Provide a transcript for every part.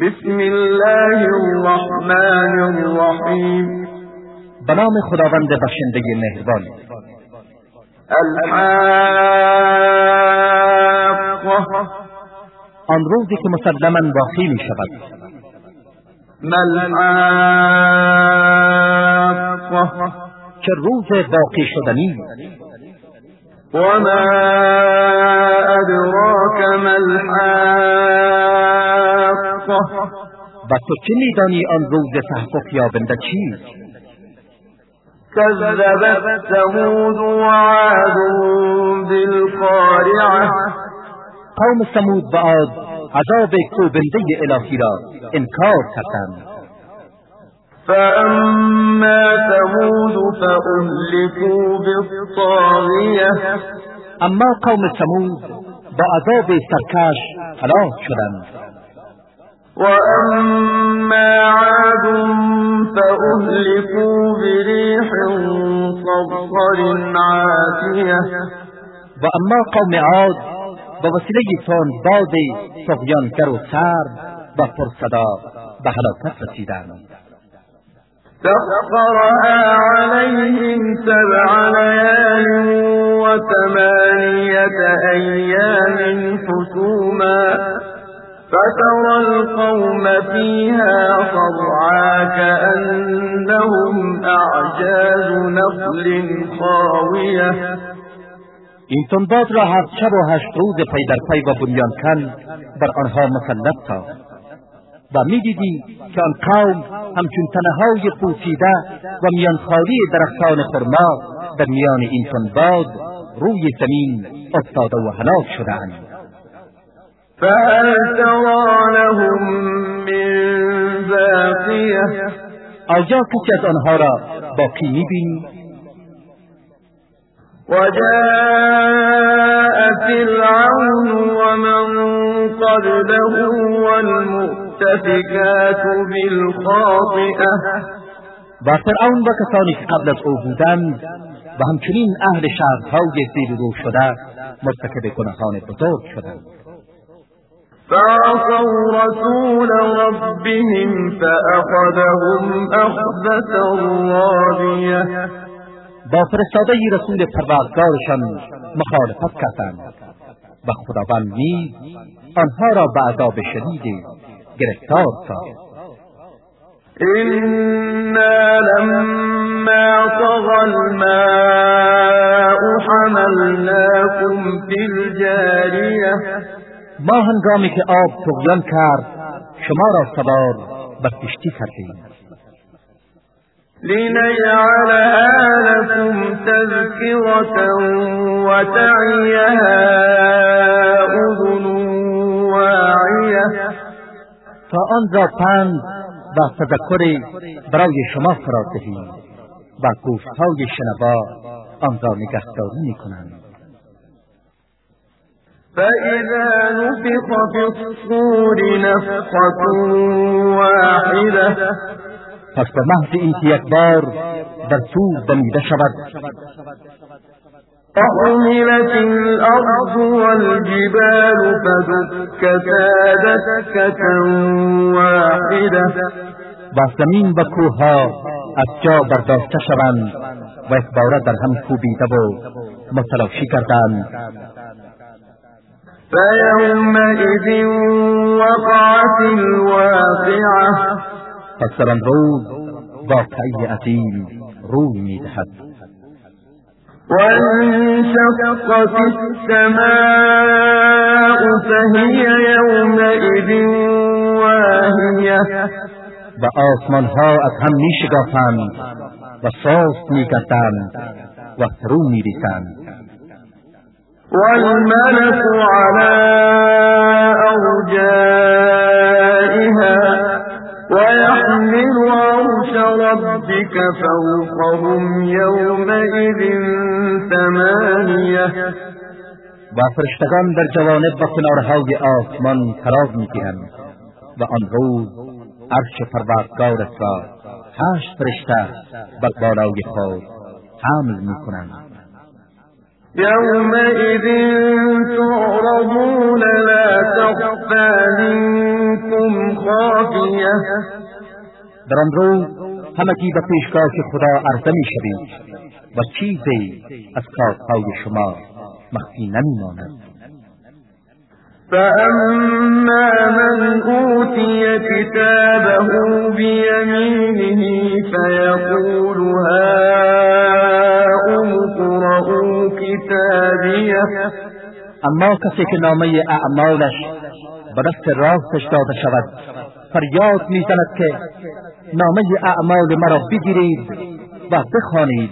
بسم الله الرحمن الرحیم به نام خداوند بخشنده مهربان. الحاقه آن روزی که مسلما واقع می شود ملحاقه که روز واقع شدنی؟ وما ادراك ما الحاقه و تو چه میدانی آن روز تحقق یابنده چیست كذبت ثمود وعاد بالقارعه قوم سمود و عاد عذاب کوبنده الهی را انکار کردند. فأما ثمود فأهلكوا بالطاغية أما قوم سمود با عذاب سرکش هلاک شدند وأما عاد فأهلكوا بريح صرصر عاتية و اما قوم عاد به وسیله تند باد طغیانگر و سرد و پرصدا به هلاکت رسیدند سخرها عليهم سبع ليال وثمانية أيام حسوما فترى القوم فيها صرعا كأنهم أعجاز نخل خاوية. این تندباد را هفت شب و هشت روز پی در پی و بنیان کن بر آنها مسلط ساخت و می‌دیدی که آن قوم همچون تنهای پوسیده و میانخالی درختان خرما در میان این تندباد روی زمین افتاده و هلاک شدهاند. فهل ترى لهم من آیا کسی از آنها را باقی می‌بینی وجاء فرعون ومن قبله والمؤتفكات بالخاطئة. و فرعون و کسانی که قبل از او بودند و همچنین اهل شهرهای زیر رو شده مرتکب گناهان بزرگ شدند. فعصوا رسول ربهم فأخذهم أخذة رابية. با فرستاده رسول پروردگارشان مخالفت کردند. و خداوند نیز آنها را به عذاب شدید گرفتار ساخت. إنا لما طغى الماء حملناكم في الجارية ما هنگامی که آب طغیان کرد شما را سوار بر کشتی کردیم. لنجعلها لكم تذكرة وتعيها أذن واعية. تا آن را پند و برای شما قرار دهیم و گوشهای شنوا آن را نگهداری میکنند. فإذا نفخ في الصور نفخة واحدة پس به محض اینکه یک بار در صور دمیده شود وحملت الأرض والجبال فدكتا دكة واحدة. و زمین و کوهها از جا برداشته شوند و یک باره در هم کوبیده و متلاشی گردند فيومئذ وقعت الواقعة. پس در آن روز واقعه عظیم روی میدهد وانشقت السماء فهي يومئذ واهية. و آسمان ها از هم می شکافند و سست می گردند و فرو می ریزند والملك على ربك فوقهم يومئذ ثمانية. و فرشتگان در جوانب و کنارهای آسمان قرار می‌گیرند و آن روز عرش پروردگارت را هشت فرشته بر بالای خود حمل می‌کنند. يومئذ تعرضون لا تخفى منكم خافية. در آن روز همگی به پیشگاه خدا عرضه می شوید و چیزی از کارهای شما مخفی نمی ماند فأما من أوتي كتابه بيمينه فيقول هاؤم اقرءوا كتابيه اما کسی که نامه اعمالش به دست راستش داده شود فریاد می‌زند که نامه اعمال مرا بگیرید و بخوانید.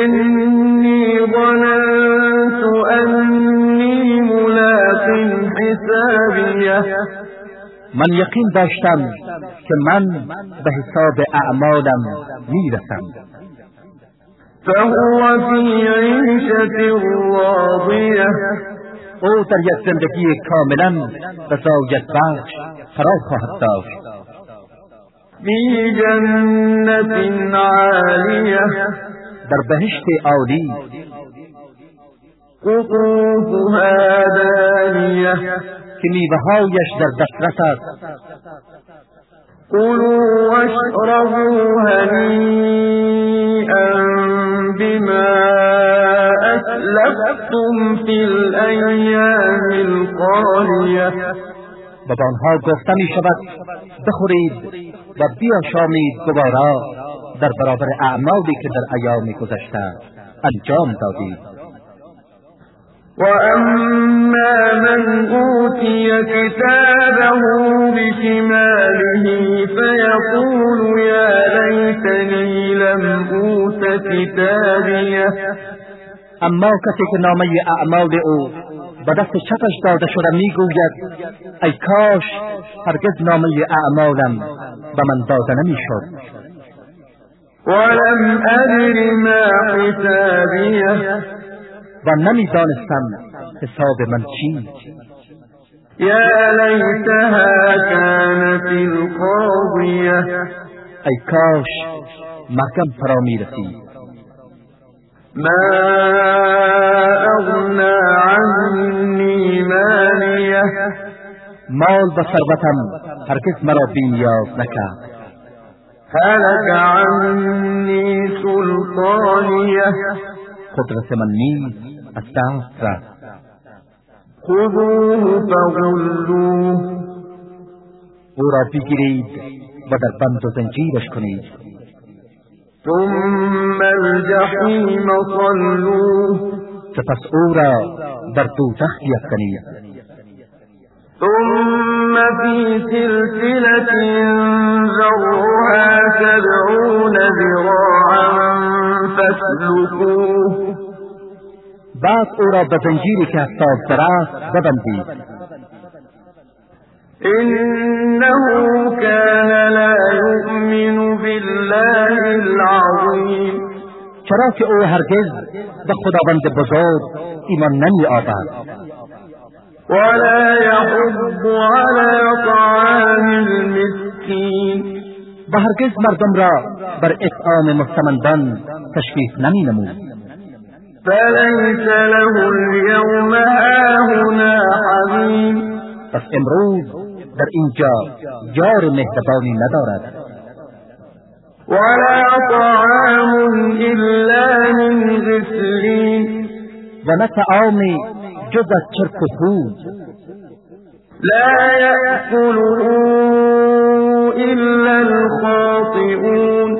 إني ظننت أني ملاق حسابيه من یقین داشتم که من به حساب اعمالم می‌رسم. فهو في عيشة راضية او در یک زندگی کاملا رضایت بخش قرار خواهد داشت. في جنة عالية در بهشت عالی. قطوفها دانية که میوههایش در دسترس است. كلوا واشربوا هنيئا و به آنها گفته می شود بخورید و بیاشامید دوباره در برابر اعمالی که در ایام گذشته انجام دادید. وأما من أوتي كتابه بشماله فيقول يا ليتني لم أوت كتابيه اما کسی که نامه اعمال او به دست چپش داده شده می‌گوید ای کاش هرگز نامه اعمالم به من داده نمی‌شد. ولم أدر ما حسابيه و نمی‌دانستم حساب من چیست يا ليتها كانت القاضية ای کاش مرگم فرا می‌رسید. ما أغنى عني مالية مال و ثروتم هرگز مرا بینیاز نکرد هلك عني سلطانية قدرت من نیز از دست رفت خذوه فغلوه أو را بگیرید و در بند و زنجیرش کنید. ثم الجحيم صلوه. سپس أو را در دوزخ بیفکنید ثم في سلسلة ذرها سبعون ذراعا فاسلكوه. بعد أو را به زنجیری که هفتاد ببندید إنه العظيم چرا که او هرگز به خداوند بزرگ ایمان نمی آورد ولا يحض على طعام المسكين. و هرگز مردم را بر اطعام مستمندان تشویق نمی نمود فليس له اليوم هاهنا حميم. پس امروز در اینجا یار مهربانی ندارد. ولا طعام إلا من غسلين. و نه تعامی جز از چرک و خود لا يأكله إلا الخاطئون.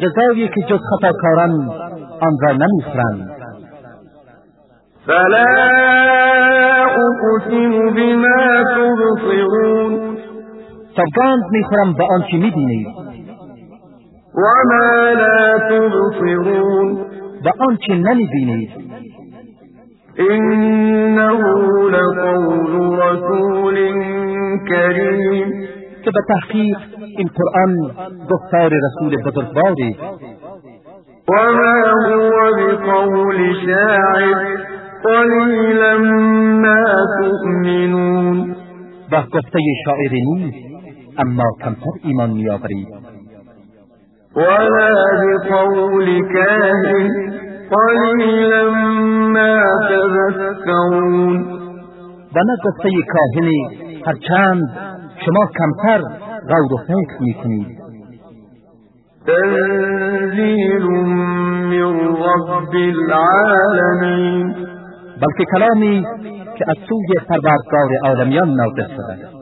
جزایی که جز خطاکاران آن را نمیخورند فلا أقسم بما تبصرون. سوگند میخورم به آنچه میبینید وما لا تبصرون و آنچه نمیبینید إنه لقول رسول كريم که به تحقیق این قرآن گفتار رسول بزرگواری وما هو بقول شاعر قليلا ما تؤمنون و گفته شاعری نیست اما کمتر ایمان میآورید ولا بقول كاهن قليلا ما تذكرون. و گفته کاهنی هرچند شما کمتر غور و فکر میکنید. تنزيل من رب العالمین. بلکه کلامی که از سوی پروردگار عالمیان نازل شده.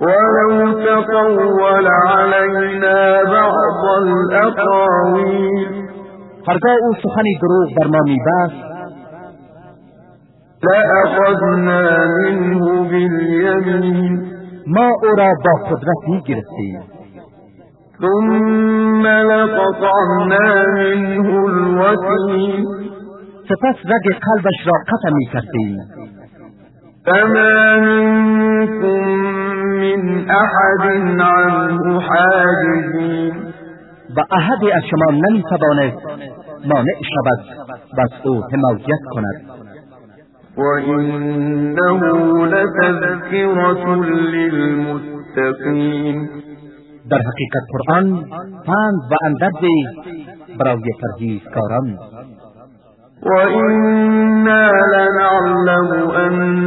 ولو تقول علينا بعض الأقاويل. هرگاه او سخنی دروغ بر ما میبست لأخذنا منه باليمين. ما او را با قدرت میگرفتیم ثم لقطعنا منه الوتين. سپس رگ قلبش را قطع میکردیم. فما منكم من أحد عنه حاجزين و احدی از شما نمیتوانست مانع شود و از او حمایت کند. وإنه لتذكرة للمتقين. در حقیقت قرآن پند و اندرزی برای پرهیزکاران. وإنا لنعلم أن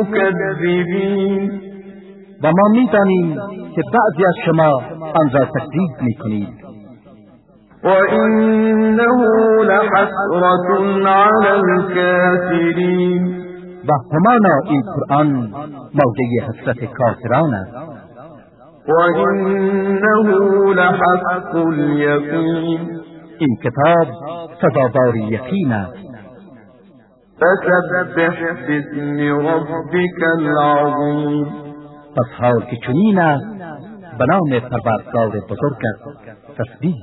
مكذبين و ما می‌دانیم که بعضی از شما آن را تکذیب می‌کنید. وإنه لحسرة على الكافرين و همانا این قرآن موجب حسرت کافران است. وإنه لحق اليقين این کتاب سزاوار یقین است. پس حال که چنین است به نام پروردگار بزرگت تسبیح